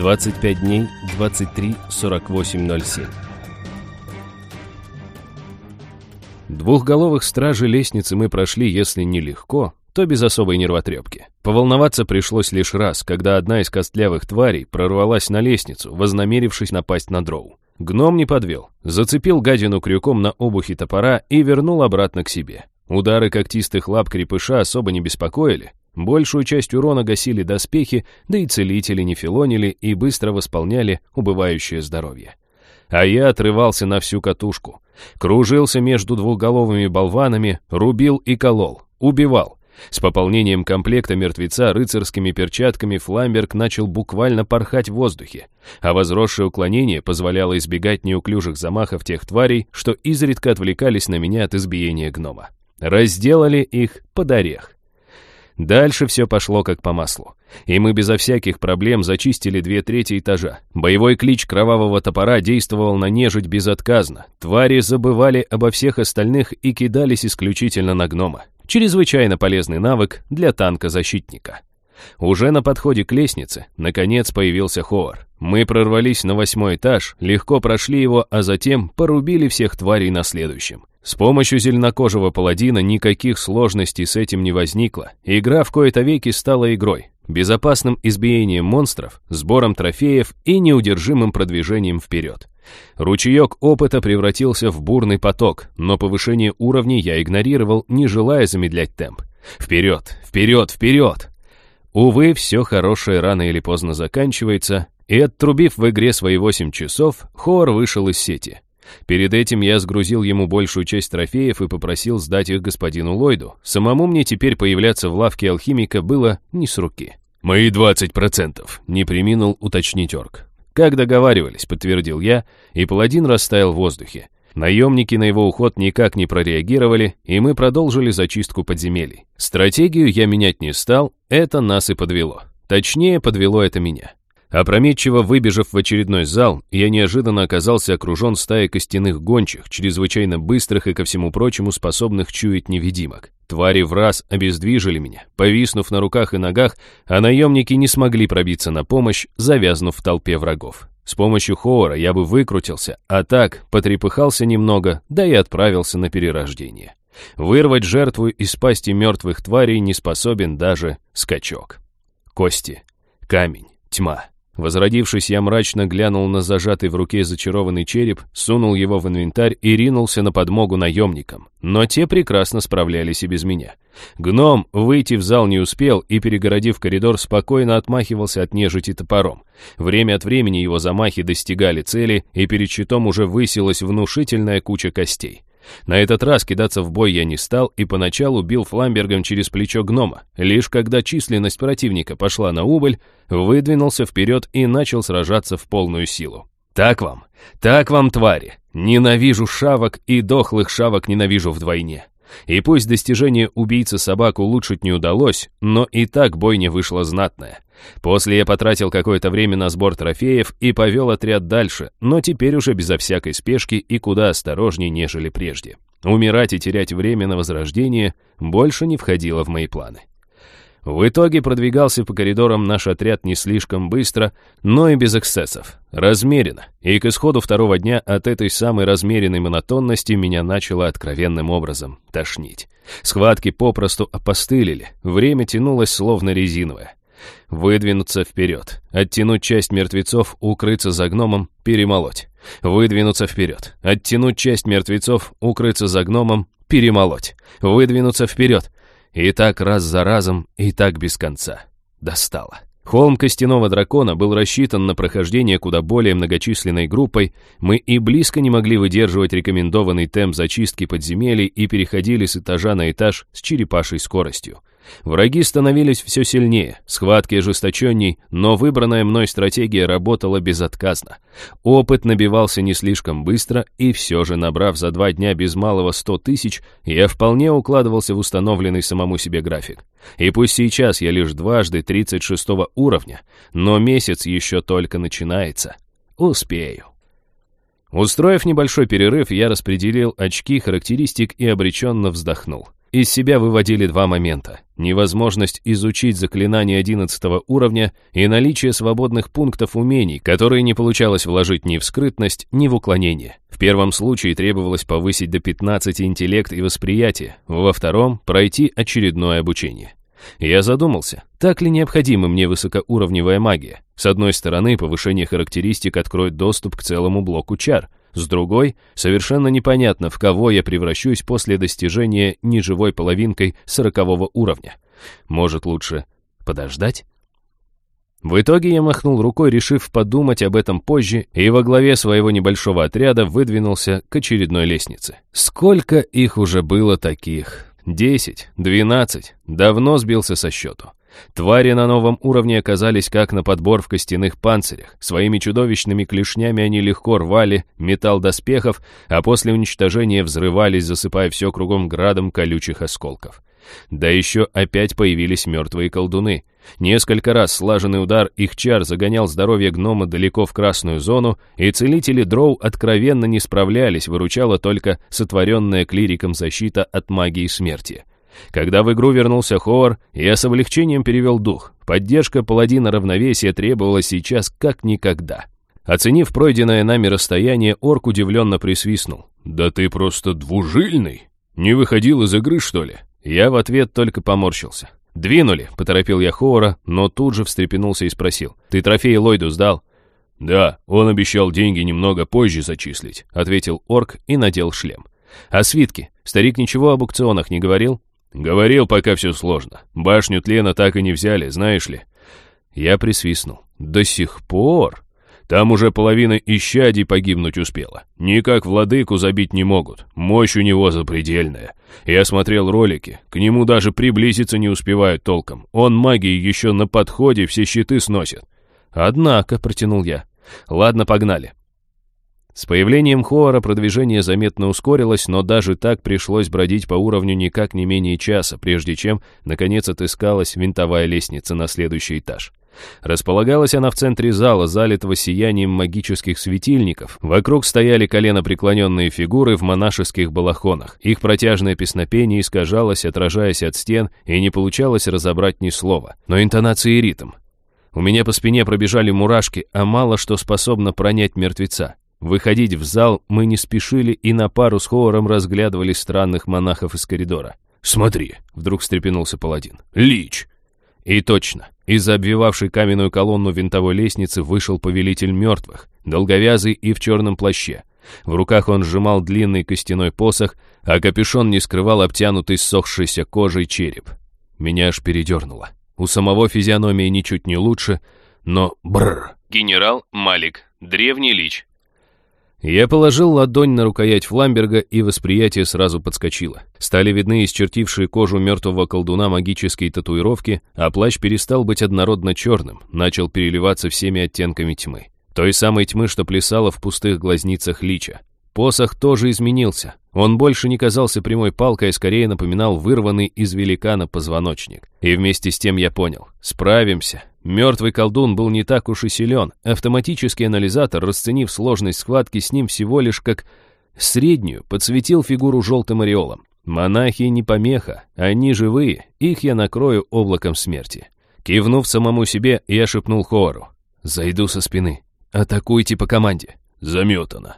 25 дней, 23, 48, 07. Двухголовых стражей лестницы мы прошли, если не легко, то без особой нервотрепки. Поволноваться пришлось лишь раз, когда одна из костлявых тварей прорвалась на лестницу, вознамерившись напасть на дроу. Гном не подвел, зацепил гадину крюком на обухе топора и вернул обратно к себе. Удары когтистых лап крепыша особо не беспокоили. Большую часть урона гасили доспехи, да и целители не филонили и быстро восполняли убывающее здоровье. А я отрывался на всю катушку. Кружился между двухголовыми болванами, рубил и колол, убивал. С пополнением комплекта мертвеца рыцарскими перчатками Фламберг начал буквально порхать в воздухе, а возросшее уклонение позволяло избегать неуклюжих замахов тех тварей, что изредка отвлекались на меня от избиения гнома. Разделали их под орех. Дальше все пошло как по маслу. И мы безо всяких проблем зачистили две трети этажа. Боевой клич кровавого топора действовал на нежить безотказно. Твари забывали обо всех остальных и кидались исключительно на гнома. Чрезвычайно полезный навык для танка-защитника. Уже на подходе к лестнице, наконец, появился Ховар. Мы прорвались на восьмой этаж, легко прошли его, а затем порубили всех тварей на следующем. С помощью зеленокожего паладина никаких сложностей с этим не возникло. Игра в кои-то веки стала игрой. Безопасным избиением монстров, сбором трофеев и неудержимым продвижением вперед. Ручеек опыта превратился в бурный поток, но повышение уровней я игнорировал, не желая замедлять темп. Вперед, вперед, вперед! Увы, все хорошее рано или поздно заканчивается, и оттрубив в игре свои 8 часов, Хор вышел из сети. Перед этим я сгрузил ему большую часть трофеев и попросил сдать их господину Ллойду. Самому мне теперь появляться в лавке алхимика было не с руки. «Мои двадцать процентов», — не приминул уточнить орк. «Как договаривались», — подтвердил я, и паладин растаял в воздухе. Наемники на его уход никак не прореагировали, и мы продолжили зачистку подземелий. Стратегию я менять не стал, это нас и подвело. Точнее, подвело это меня. Опрометчиво выбежав в очередной зал, я неожиданно оказался окружен стаей костяных гончих, чрезвычайно быстрых и, ко всему прочему, способных чуять невидимок. Твари в раз обездвижили меня, повиснув на руках и ногах, а наемники не смогли пробиться на помощь, завязнув в толпе врагов. С помощью Хоора я бы выкрутился, а так потрепыхался немного, да и отправился на перерождение. Вырвать жертву из пасти мертвых тварей не способен даже скачок. Кости, камень, тьма. Возродившись, я мрачно глянул на зажатый в руке зачарованный череп, сунул его в инвентарь и ринулся на подмогу наемникам. Но те прекрасно справлялись и без меня. Гном выйти в зал не успел и, перегородив коридор, спокойно отмахивался от нежити топором. Время от времени его замахи достигали цели, и перед щитом уже высилась внушительная куча костей. На этот раз кидаться в бой я не стал и поначалу бил фламбергом через плечо гнома. Лишь когда численность противника пошла на убыль, выдвинулся вперед и начал сражаться в полную силу. «Так вам! Так вам, твари! Ненавижу шавок и дохлых шавок ненавижу вдвойне!» И пусть достижение убийцы собак улучшить не удалось, но и так бойня вышла знатная. После я потратил какое-то время на сбор трофеев и повел отряд дальше, но теперь уже безо всякой спешки и куда осторожнее, нежели прежде. Умирать и терять время на возрождение больше не входило в мои планы. В итоге продвигался по коридорам наш отряд не слишком быстро, но и без эксцессов. Размеренно. И к исходу второго дня от этой самой размеренной монотонности меня начало откровенным образом тошнить. Схватки попросту опостылили. Время тянулось словно резиновое. Выдвинуться вперед, оттянуть часть мертвецов, укрыться за гномом, перемолоть. Выдвинуться вперед, оттянуть часть мертвецов, укрыться за гномом, перемолоть. Выдвинуться вперед, и так раз за разом, и так без конца. Достало. Холм костяного дракона был рассчитан на прохождение куда более многочисленной группой, мы и близко не могли выдерживать рекомендованный темп зачистки подземелий и переходили с этажа на этаж с черепашей скоростью. Враги становились все сильнее, схватки ожесточенней, но выбранная мной стратегия работала безотказно. Опыт набивался не слишком быстро, и все же, набрав за два дня без малого сто тысяч, я вполне укладывался в установленный самому себе график. И пусть сейчас я лишь дважды 36 уровня, но месяц еще только начинается. Успею. Устроив небольшой перерыв, я распределил очки характеристик и обреченно вздохнул. Из себя выводили два момента. Невозможность изучить заклинание 11 уровня и наличие свободных пунктов умений, которые не получалось вложить ни в скрытность, ни в уклонение. В первом случае требовалось повысить до 15 интеллект и восприятие, во втором – пройти очередное обучение. Я задумался, так ли необходима мне высокоуровневая магия? С одной стороны, повышение характеристик откроет доступ к целому блоку чар – с другой, совершенно непонятно, в кого я превращусь после достижения неживой половинкой сорокового уровня. Может, лучше подождать? В итоге я махнул рукой, решив подумать об этом позже, и во главе своего небольшого отряда выдвинулся к очередной лестнице. Сколько их уже было таких? Десять, двенадцать. Давно сбился со счету. Твари на новом уровне оказались как на подбор в костяных панцирях. Своими чудовищными клешнями они легко рвали металл доспехов, а после уничтожения взрывались, засыпая все кругом градом колючих осколков. Да еще опять появились мертвые колдуны. Несколько раз слаженный удар их чар загонял здоровье гнома далеко в красную зону, и целители дроу откровенно не справлялись, выручала только сотворенная клириком защита от магии смерти. Когда в игру вернулся Ховар, я с облегчением перевел дух. Поддержка паладина равновесия требовалась сейчас как никогда. Оценив пройденное нами расстояние, орк удивленно присвистнул. «Да ты просто двужильный! Не выходил из игры, что ли?» Я в ответ только поморщился. «Двинули», — поторопил я Хоура, но тут же встрепенулся и спросил. «Ты трофей Ллойду сдал?» «Да, он обещал деньги немного позже зачислить», — ответил орк и надел шлем. «А свитки? Старик ничего об аукционах не говорил?» «Говорил, пока все сложно. Башню тлена так и не взяли, знаешь ли». Я присвистнул. «До сих пор?» Там уже половина исчадий погибнуть успела. Никак владыку забить не могут. Мощь у него запредельная. Я смотрел ролики. К нему даже приблизиться не успевают толком. Он магией еще на подходе все щиты сносит. Однако, протянул я. Ладно, погнали. С появлением Хоара продвижение заметно ускорилось, но даже так пришлось бродить по уровню никак не менее часа, прежде чем, наконец, отыскалась винтовая лестница на следующий этаж. Располагалась она в центре зала, залитого сиянием магических светильников. Вокруг стояли коленопреклоненные фигуры в монашеских балахонах. Их протяжное песнопение искажалось, отражаясь от стен, и не получалось разобрать ни слова. Но интонации и ритм. У меня по спине пробежали мурашки, а мало что способно пронять мертвеца. Выходить в зал мы не спешили и на пару с Хоором разглядывали странных монахов из коридора. «Смотри!» — вдруг встрепенулся паладин. «Лич!» И точно, из-за обвивавшей каменную колонну винтовой лестницы вышел повелитель мертвых, долговязый и в черном плаще. В руках он сжимал длинный костяной посох, а капюшон не скрывал обтянутый ссохшейся кожей череп. Меня аж передернуло. У самого физиономии ничуть не лучше, но бррр. Генерал Малик, древний лич, я положил ладонь на рукоять Фламберга, и восприятие сразу подскочило. Стали видны исчертившие кожу мертвого колдуна магические татуировки, а плащ перестал быть однородно черным, начал переливаться всеми оттенками тьмы. Той самой тьмы, что плясала в пустых глазницах лича. Посох тоже изменился. Он больше не казался прямой палкой, а скорее напоминал вырванный из великана позвоночник. И вместе с тем я понял. Справимся. Мертвый колдун был не так уж и силен. Автоматический анализатор, расценив сложность схватки с ним всего лишь как среднюю, подсветил фигуру желтым ореолом. Монахи не помеха, они живые, их я накрою облаком смерти. Кивнув самому себе, я шепнул Хору. «Зайду со спины. Атакуйте по команде». «Заметано».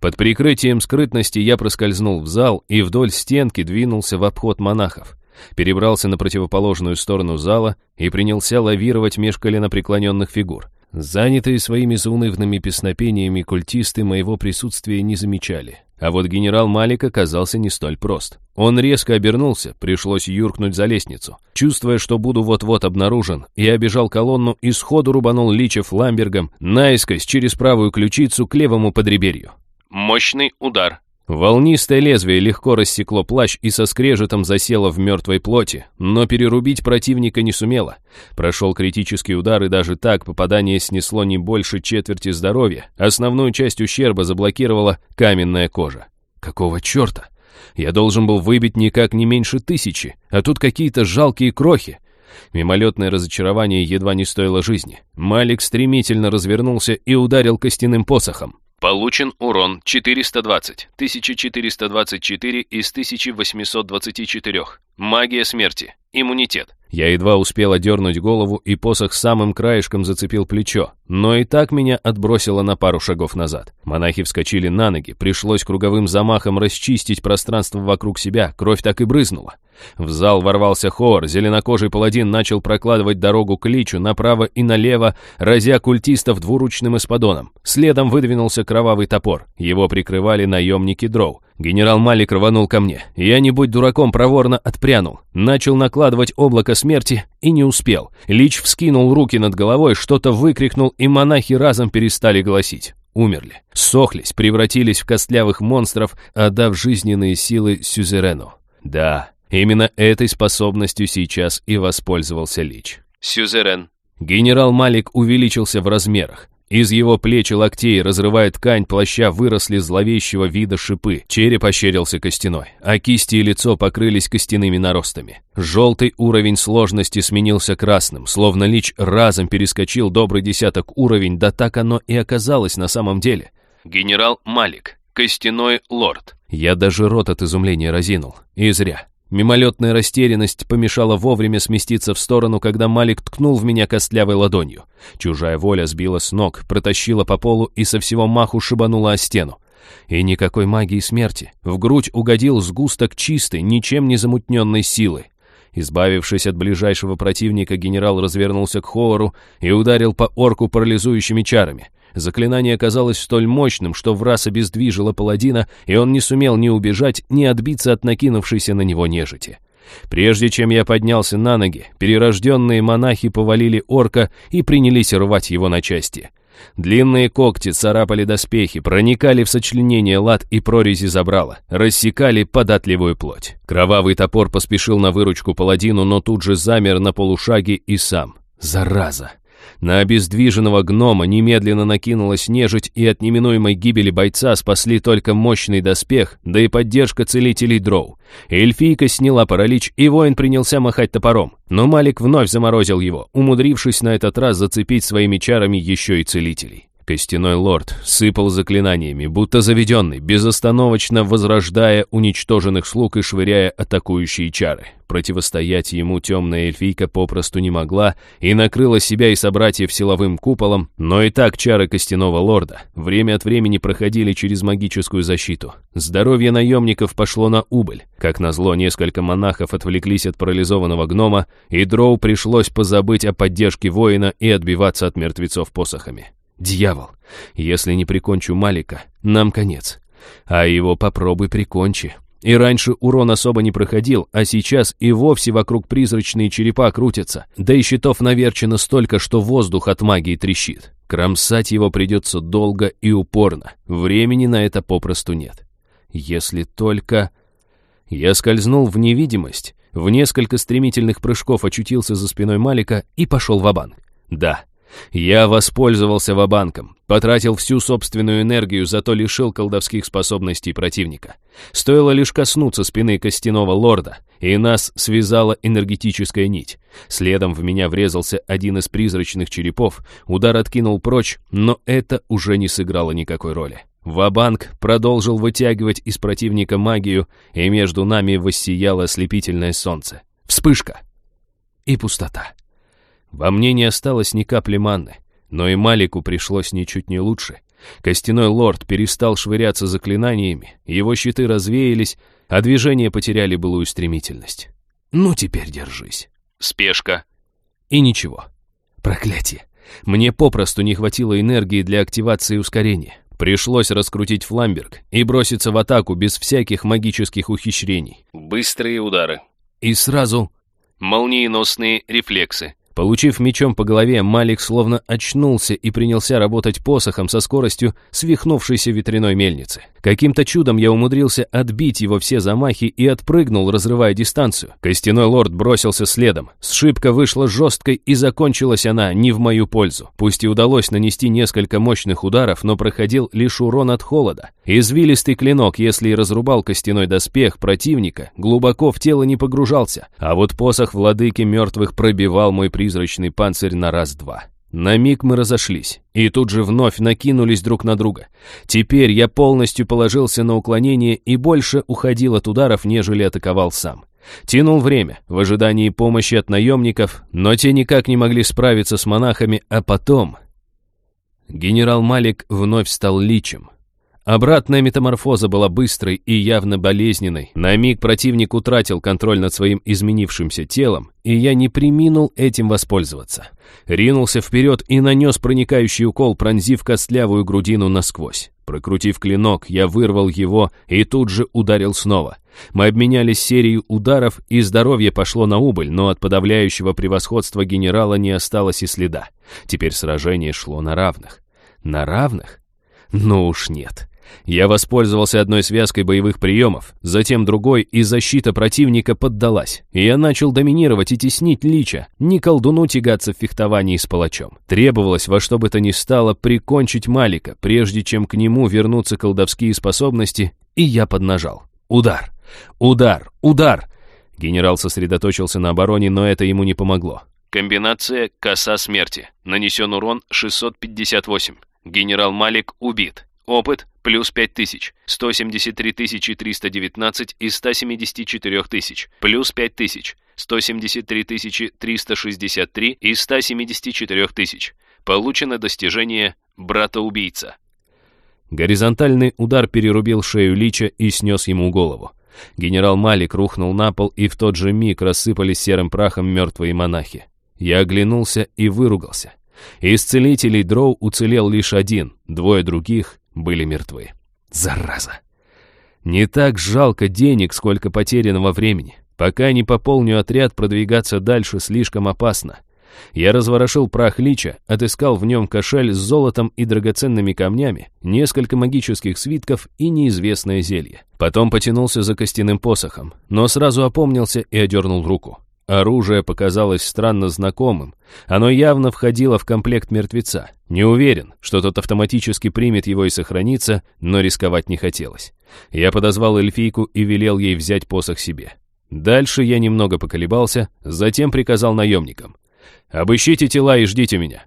Под прикрытием скрытности я проскользнул в зал и вдоль стенки двинулся в обход монахов. Перебрался на противоположную сторону зала и принялся лавировать меж коленопреклоненных фигур. Занятые своими заунывными песнопениями культисты моего присутствия не замечали. А вот генерал Малик оказался не столь прост. Он резко обернулся, пришлось юркнуть за лестницу. Чувствуя, что буду вот-вот обнаружен, я обежал колонну и сходу рубанул Лича фламбергом наискось через правую ключицу к левому подреберью. Мощный удар. Волнистое лезвие легко рассекло плащ и со скрежетом засело в мертвой плоти, но перерубить противника не сумело. Прошел критический удар, и даже так попадание снесло не больше четверти здоровья. Основную часть ущерба заблокировала каменная кожа. Какого черта? Я должен был выбить никак не меньше тысячи, а тут какие-то жалкие крохи. Мимолетное разочарование едва не стоило жизни. Малик стремительно развернулся и ударил костяным посохом. Получен урон 420, 1424 из 1824. Магия смерти. Иммунитет. Я едва успел одернуть голову, и посох самым краешком зацепил плечо, но и так меня отбросило на пару шагов назад. Монахи вскочили на ноги, пришлось круговым замахом расчистить пространство вокруг себя, кровь так и брызнула. В зал ворвался хор, зеленокожий паладин начал прокладывать дорогу к личу направо и налево, разя культистов двуручным эспадоном. Следом выдвинулся кровавый топор, его прикрывали наемники дроу. Генерал Малик рванул ко мне. Я, не будь дураком, проворно отпрянул. Начал накладывать облако смерти и не успел. Лич вскинул руки над головой, что-то выкрикнул, и монахи разом перестали голосить. Умерли, сохлись, превратились в костлявых монстров, отдав жизненные силы Сюзерену. Да, Именно этой способностью сейчас и воспользовался Лич. Сюзерен. Генерал Малик увеличился в размерах. Из его плеч и локтей, разрывая ткань плаща, выросли зловещего вида шипы. Череп ощерился костяной, а кисти и лицо покрылись костяными наростами. Желтый уровень сложности сменился красным, словно лич разом перескочил добрый десяток уровень, да так оно и оказалось на самом деле. Генерал Малик. Костяной лорд. Я даже рот от изумления разинул. И зря. Мимолетная растерянность помешала вовремя сместиться в сторону, когда Малик ткнул в меня костлявой ладонью. Чужая воля сбила с ног, протащила по полу и со всего маху шибанула о стену. И никакой магии смерти. В грудь угодил сгусток чистой, ничем не замутненной силы. Избавившись от ближайшего противника, генерал развернулся к Хоору и ударил по орку парализующими чарами. Заклинание оказалось столь мощным, что в раз обездвижило паладина, и он не сумел ни убежать, ни отбиться от накинувшейся на него нежити. Прежде чем я поднялся на ноги, перерожденные монахи повалили орка и принялись рвать его на части. Длинные когти царапали доспехи, проникали в сочленение лад и прорези забрала, рассекали податливую плоть. Кровавый топор поспешил на выручку паладину, но тут же замер на полушаге и сам. Зараза! На обездвиженного гнома немедленно накинулась нежить, и от неминуемой гибели бойца спасли только мощный доспех, да и поддержка целителей дроу. Эльфийка сняла паралич, и воин принялся махать топором. Но Малик вновь заморозил его, умудрившись на этот раз зацепить своими чарами еще и целителей. Костяной лорд сыпал заклинаниями, будто заведенный, безостановочно возрождая уничтоженных слуг и швыряя атакующие чары. Противостоять ему темная эльфийка попросту не могла и накрыла себя и собратьев силовым куполом, но и так чары костяного лорда время от времени проходили через магическую защиту. Здоровье наемников пошло на убыль. Как назло, несколько монахов отвлеклись от парализованного гнома, и Дроу пришлось позабыть о поддержке воина и отбиваться от мертвецов посохами. Дьявол, если не прикончу Малика, нам конец. А его попробуй прикончи. И раньше урон особо не проходил, а сейчас и вовсе вокруг призрачные черепа крутятся, да и щитов наверчено столько, что воздух от магии трещит. Кромсать его придется долго и упорно, времени на это попросту нет. Если только... Я скользнул в невидимость, в несколько стремительных прыжков очутился за спиной Малика и пошел в банк Да, я воспользовался вабанком, потратил всю собственную энергию, зато лишил колдовских способностей противника. Стоило лишь коснуться спины костяного лорда, и нас связала энергетическая нить. Следом в меня врезался один из призрачных черепов, удар откинул прочь, но это уже не сыграло никакой роли. Вабанк продолжил вытягивать из противника магию, и между нами воссияло ослепительное солнце. Вспышка и пустота. Во мне не осталось ни капли манны, но и Малику пришлось ничуть не лучше. Костяной лорд перестал швыряться заклинаниями, его щиты развеялись, а движения потеряли былую стремительность. Ну, теперь держись. Спешка. И ничего. Проклятие. Мне попросту не хватило энергии для активации ускорения. Пришлось раскрутить фламберг и броситься в атаку без всяких магических ухищрений. Быстрые удары. И сразу... Молниеносные рефлексы. Получив мечом по голове, Малик словно очнулся и принялся работать посохом со скоростью свихнувшейся ветряной мельницы. Каким-то чудом я умудрился отбить его все замахи и отпрыгнул, разрывая дистанцию. Костяной лорд бросился следом. Сшибка вышла жесткой, и закончилась она не в мою пользу. Пусть и удалось нанести несколько мощных ударов, но проходил лишь урон от холода. Извилистый клинок, если и разрубал костяной доспех противника, глубоко в тело не погружался. А вот посох владыки мертвых пробивал мой призрачный панцирь на раз-два. На миг мы разошлись, и тут же вновь накинулись друг на друга. Теперь я полностью положился на уклонение и больше уходил от ударов, нежели атаковал сам. Тянул время, в ожидании помощи от наемников, но те никак не могли справиться с монахами, а потом... Генерал Малик вновь стал личем. Обратная метаморфоза была быстрой и явно болезненной. На миг противник утратил контроль над своим изменившимся телом, и я не приминул этим воспользоваться. Ринулся вперед и нанес проникающий укол, пронзив костлявую грудину насквозь. Прокрутив клинок, я вырвал его и тут же ударил снова. Мы обменялись серией ударов, и здоровье пошло на убыль, но от подавляющего превосходства генерала не осталось и следа. Теперь сражение шло на равных. На равных? Ну уж нет. Я воспользовался одной связкой боевых приемов, затем другой, и защита противника поддалась. Я начал доминировать и теснить лича, не колдуну тягаться в фехтовании с палачом. Требовалось во что бы то ни стало прикончить Малика, прежде чем к нему вернутся колдовские способности, и я поднажал. Удар! Удар! Удар! Генерал сосредоточился на обороне, но это ему не помогло. Комбинация «Коса смерти». Нанесен урон 658. Генерал Малик убит. Опыт плюс 5000, 173 319 из 174 тысяч, плюс 5000, 173 363 из 174 тысяч. Получено достижение «Брата-убийца». Горизонтальный удар перерубил шею Лича и снес ему голову. Генерал Малик рухнул на пол, и в тот же миг рассыпались серым прахом мертвые монахи. Я оглянулся и выругался. Из целителей Дроу уцелел лишь один, двое других были мертвы. Зараза! Не так жалко денег, сколько потерянного времени. Пока не пополню отряд, продвигаться дальше слишком опасно. Я разворошил прах лича, отыскал в нем кошель с золотом и драгоценными камнями, несколько магических свитков и неизвестное зелье. Потом потянулся за костяным посохом, но сразу опомнился и одернул руку. Оружие показалось странно знакомым. Оно явно входило в комплект мертвеца. Не уверен, что тот автоматически примет его и сохранится, но рисковать не хотелось. Я подозвал эльфийку и велел ей взять посох себе. Дальше я немного поколебался, затем приказал наемникам. «Обыщите тела и ждите меня».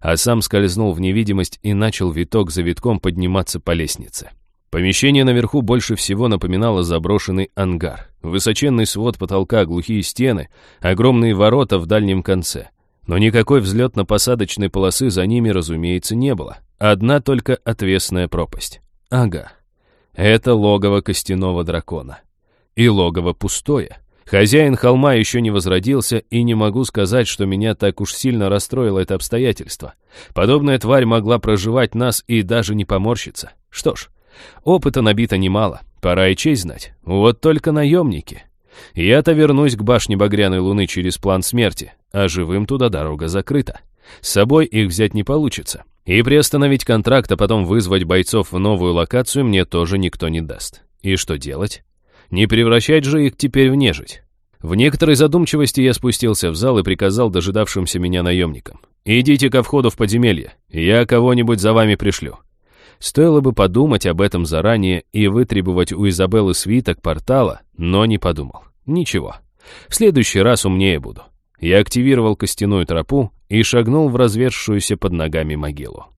А сам скользнул в невидимость и начал виток за витком подниматься по лестнице. Помещение наверху больше всего напоминало заброшенный ангар. Высоченный свод потолка, глухие стены, огромные ворота в дальнем конце. Но никакой взлетно-посадочной полосы за ними, разумеется, не было. Одна только отвесная пропасть. Ага. Это логово костяного дракона. И логово пустое. Хозяин холма еще не возродился, и не могу сказать, что меня так уж сильно расстроило это обстоятельство. Подобная тварь могла проживать нас и даже не поморщиться. Что ж, Опыта набито немало, пора и честь знать. Вот только наемники. Я-то вернусь к башне Багряной Луны через план смерти, а живым туда дорога закрыта. С собой их взять не получится. И приостановить контракт, а потом вызвать бойцов в новую локацию мне тоже никто не даст. И что делать? Не превращать же их теперь в нежить. В некоторой задумчивости я спустился в зал и приказал дожидавшимся меня наемникам. «Идите ко входу в подземелье, я кого-нибудь за вами пришлю. Стоило бы подумать об этом заранее и вытребовать у Изабеллы свиток портала, но не подумал. Ничего. В следующий раз умнее буду. Я активировал костяную тропу и шагнул в развершуюся под ногами могилу.